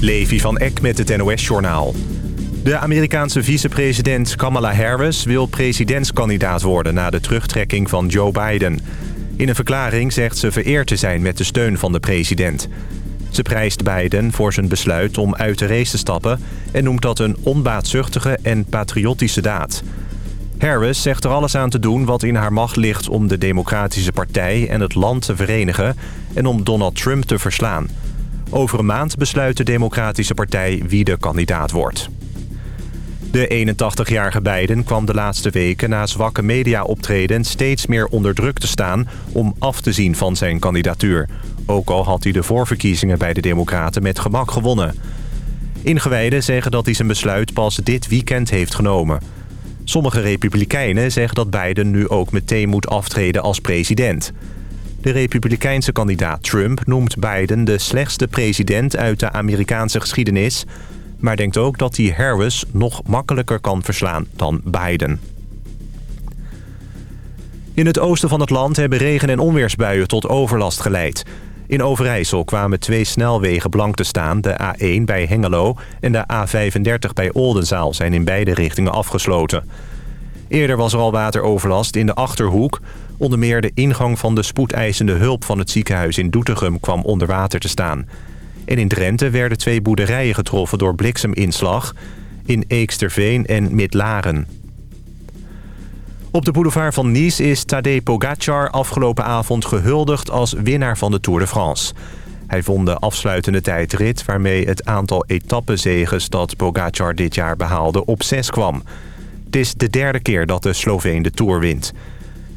Levi van Eck met het NOS-journaal. De Amerikaanse vicepresident Kamala Harris wil presidentskandidaat worden... na de terugtrekking van Joe Biden. In een verklaring zegt ze vereerd te zijn met de steun van de president. Ze prijst Biden voor zijn besluit om uit de race te stappen... en noemt dat een onbaatzuchtige en patriotische daad. Harris zegt er alles aan te doen wat in haar macht ligt... om de Democratische Partij en het land te verenigen... en om Donald Trump te verslaan... Over een maand besluit de Democratische Partij wie de kandidaat wordt. De 81-jarige Biden kwam de laatste weken na zwakke media-optreden... steeds meer onder druk te staan om af te zien van zijn kandidatuur. Ook al had hij de voorverkiezingen bij de Democraten met gemak gewonnen. Ingewijden zeggen dat hij zijn besluit pas dit weekend heeft genomen. Sommige republikeinen zeggen dat Biden nu ook meteen moet aftreden als president... De republikeinse kandidaat Trump noemt Biden de slechtste president uit de Amerikaanse geschiedenis... maar denkt ook dat hij Harris nog makkelijker kan verslaan dan Biden. In het oosten van het land hebben regen- en onweersbuien tot overlast geleid. In Overijssel kwamen twee snelwegen blank te staan. De A1 bij Hengelo en de A35 bij Oldenzaal zijn in beide richtingen afgesloten. Eerder was er al wateroverlast in de Achterhoek. Onder meer de ingang van de spoedeisende hulp van het ziekenhuis in Doetinchem kwam onder water te staan. En in Drenthe werden twee boerderijen getroffen door blikseminslag in Eeksterveen en Midlaren. Op de boulevard van Nice is Tadej Pogacar afgelopen avond gehuldigd als winnaar van de Tour de France. Hij won de afsluitende tijdrit waarmee het aantal etappezeges dat Pogacar dit jaar behaalde op zes kwam. Het is de derde keer dat de Sloveen de Tour wint.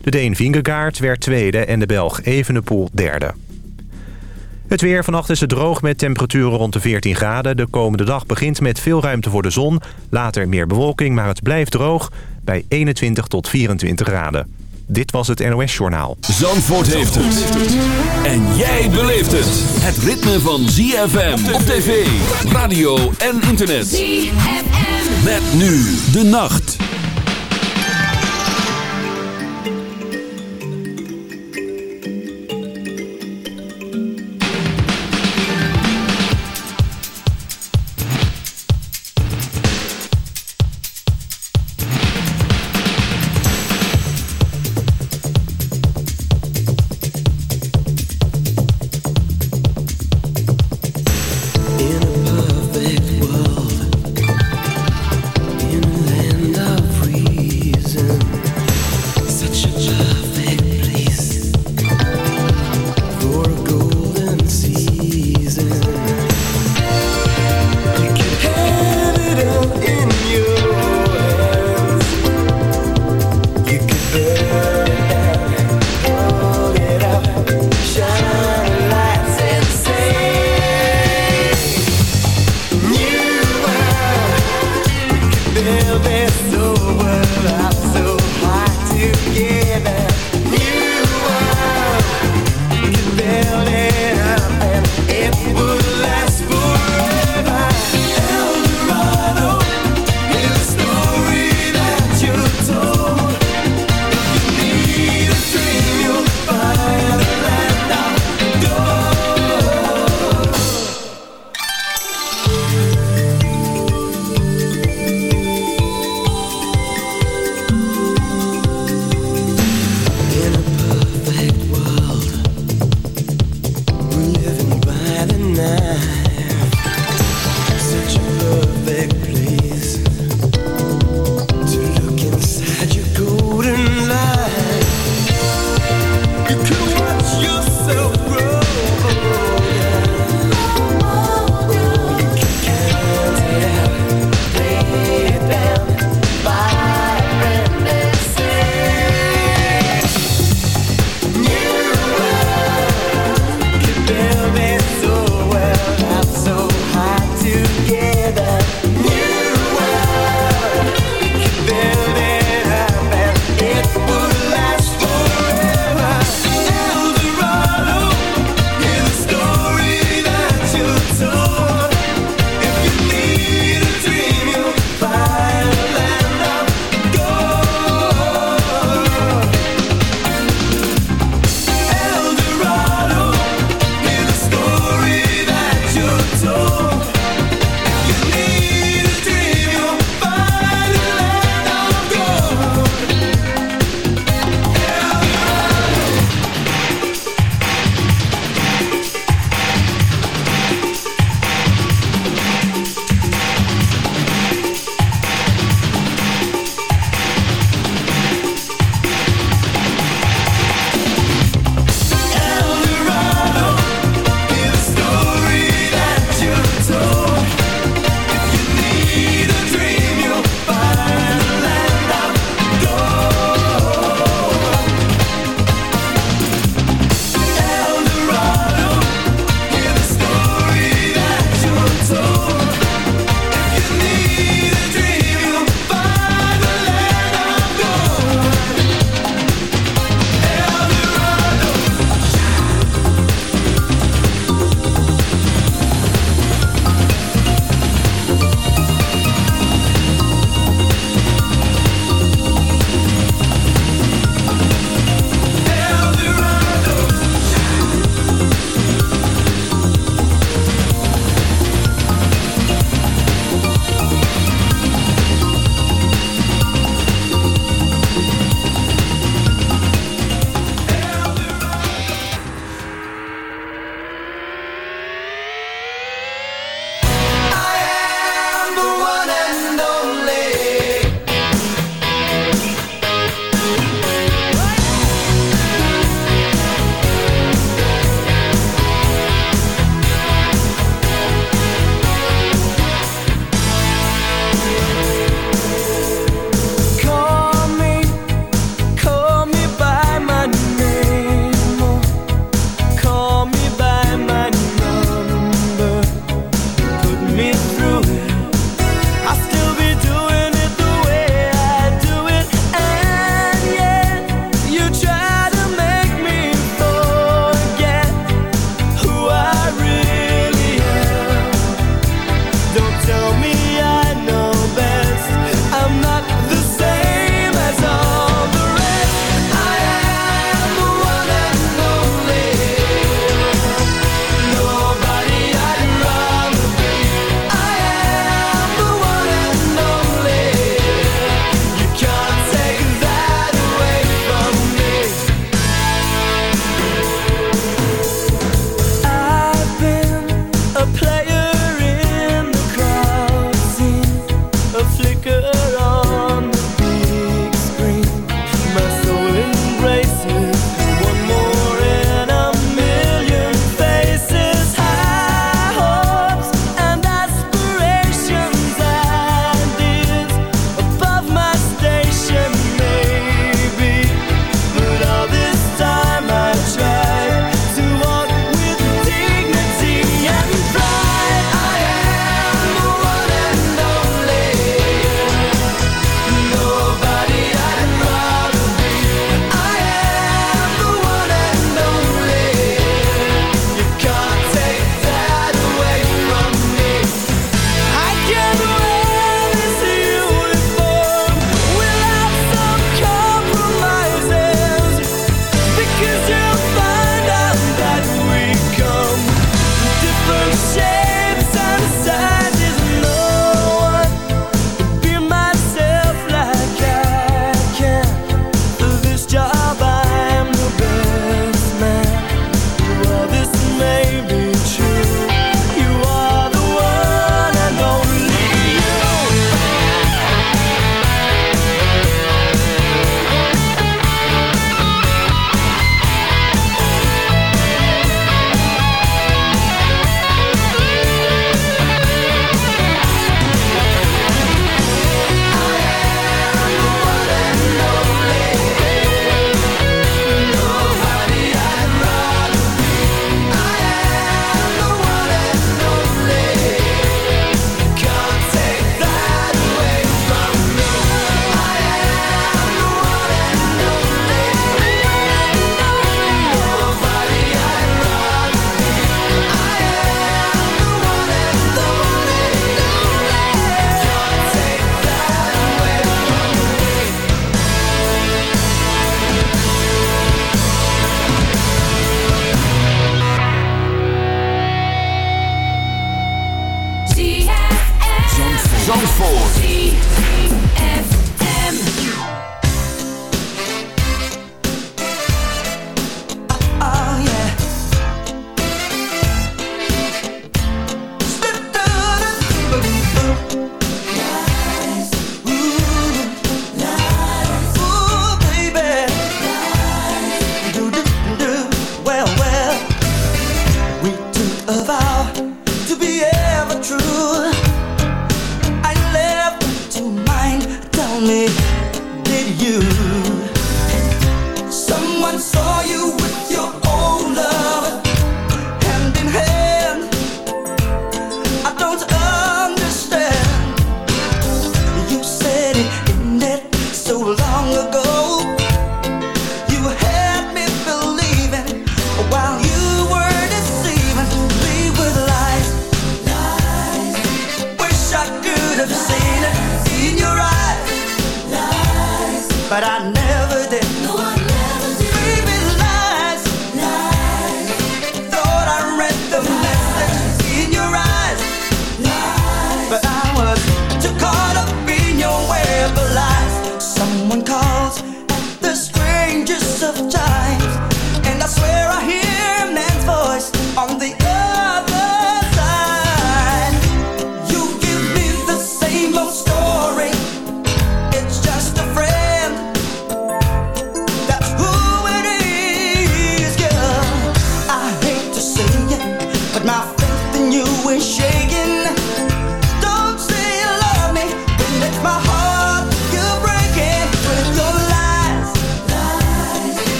De Deen Vingegaard werd tweede en de Belg Evenepoel derde. Het weer. Vannacht is het droog met temperaturen rond de 14 graden. De komende dag begint met veel ruimte voor de zon. Later meer bewolking, maar het blijft droog bij 21 tot 24 graden. Dit was het NOS Journaal. Zandvoort heeft het. En jij beleeft het. Het ritme van ZFM op tv, radio en internet. ZFM. Met nu de nacht.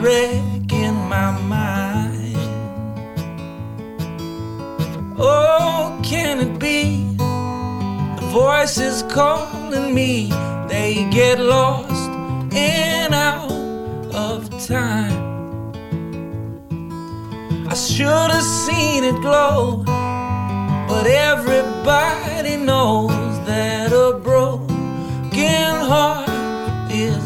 wreck in my mind. Oh, can it be? The voice is calling me. They get lost and out of time. I should have seen it glow, but everybody knows that a broken heart is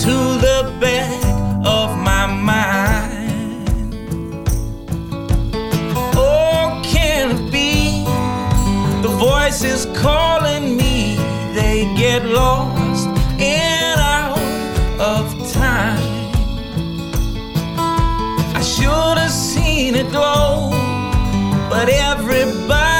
to the back of my mind. Oh, can it be the voices calling me? They get lost in out of time. I should have seen it glow, but everybody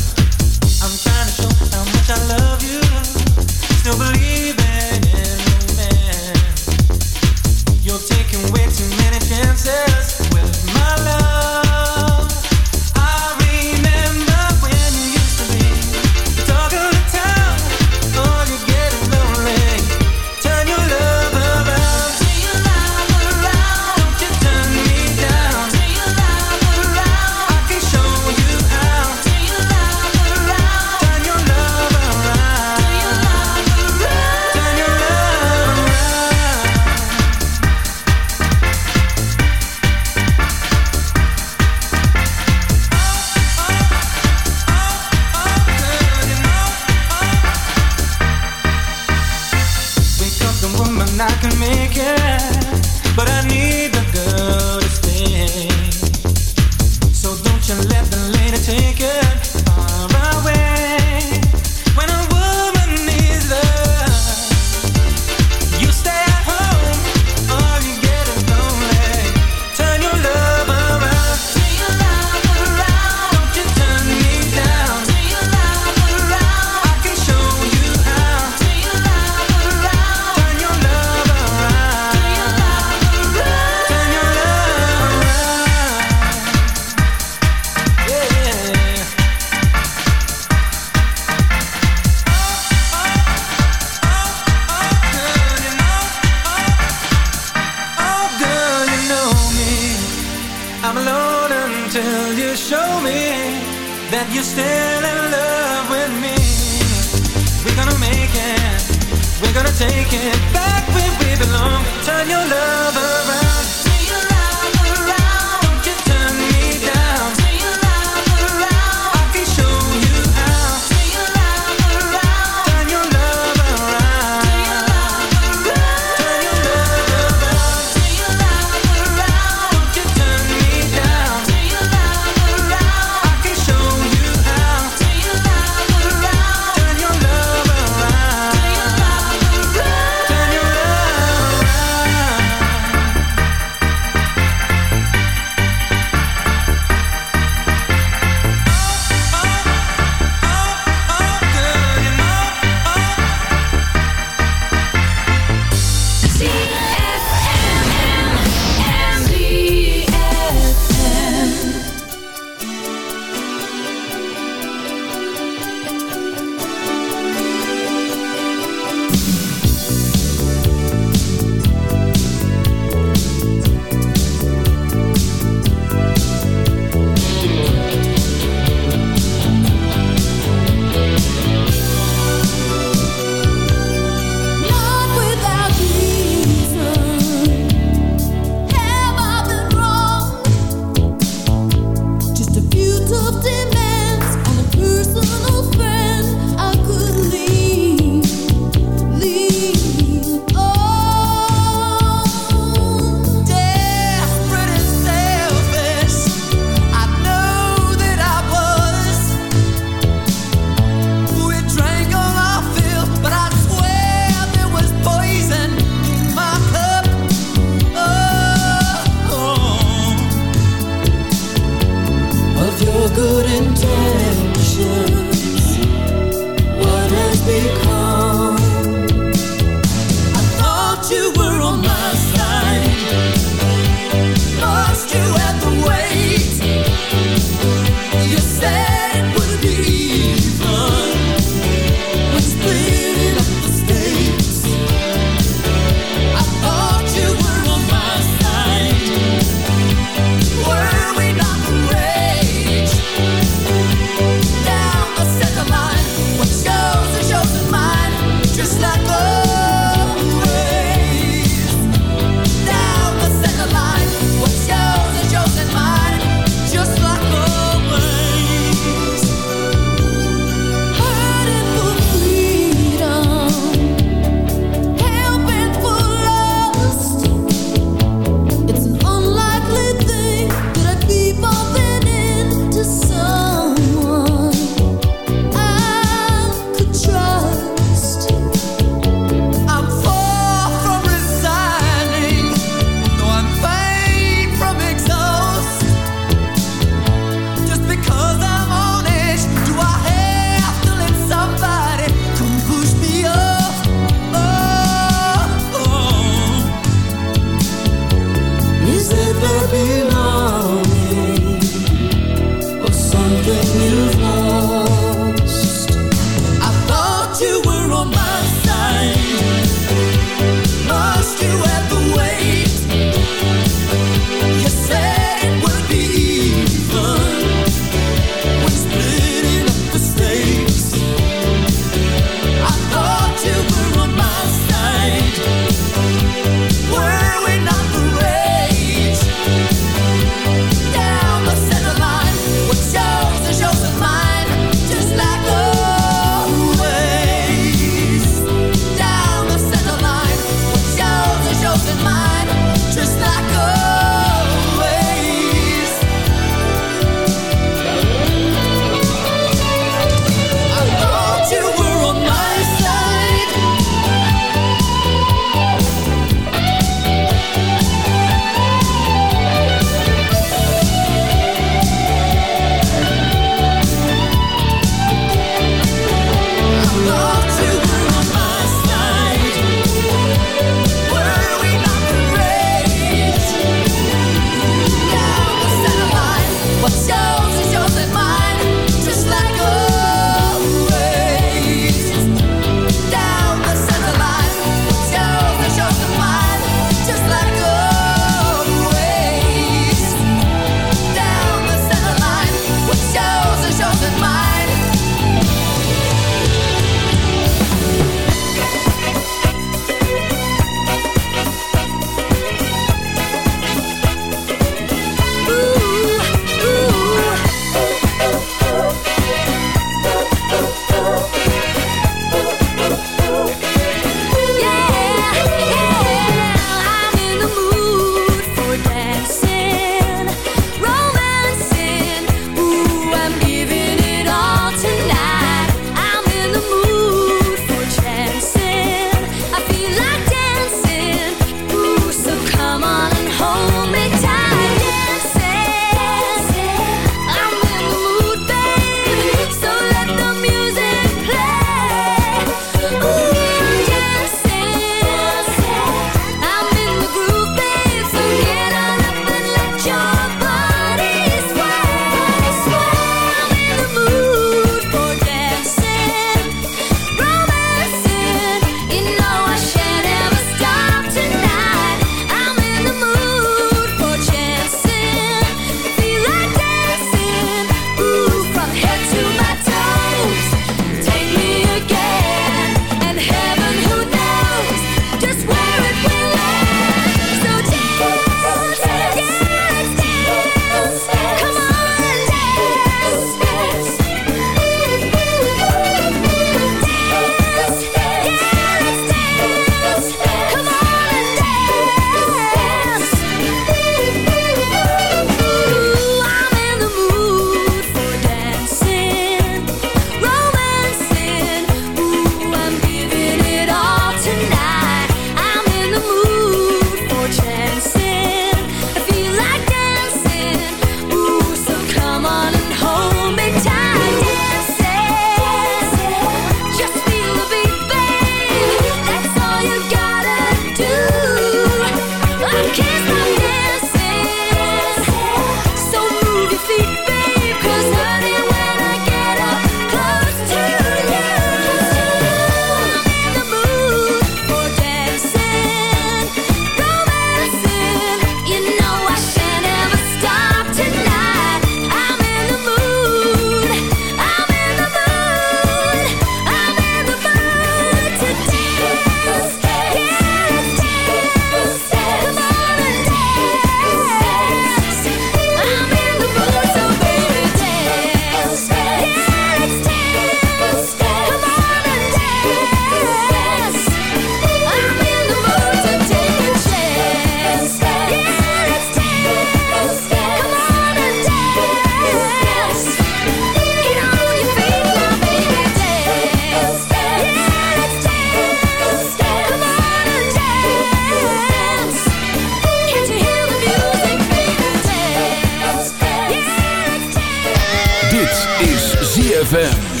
ZFM.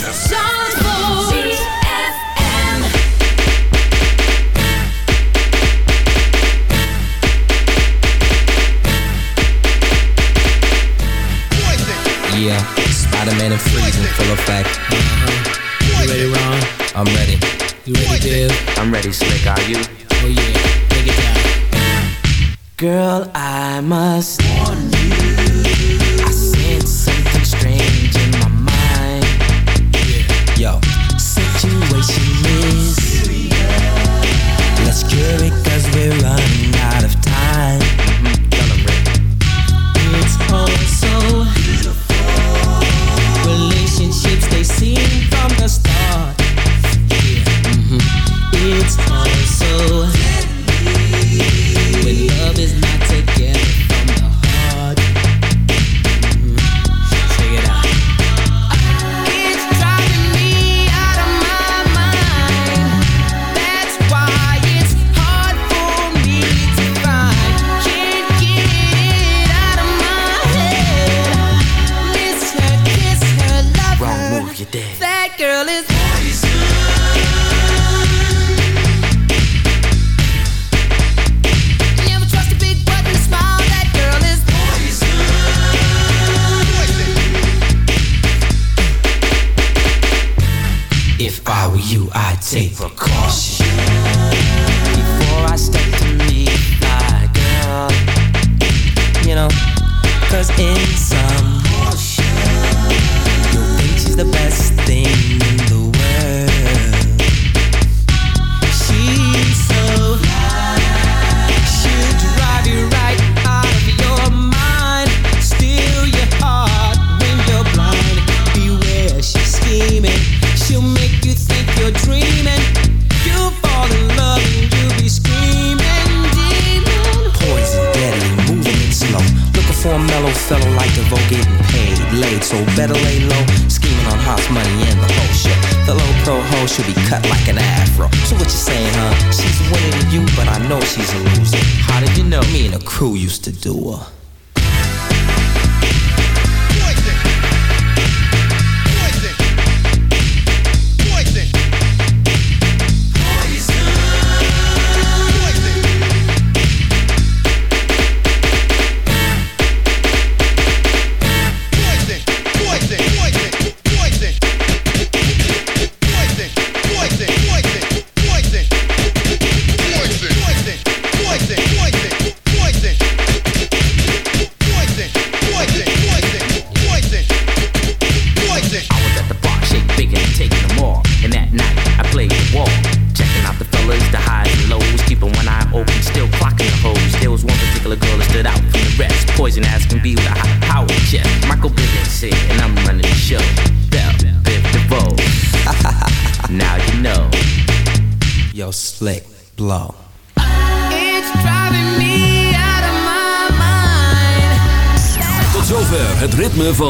crew used to do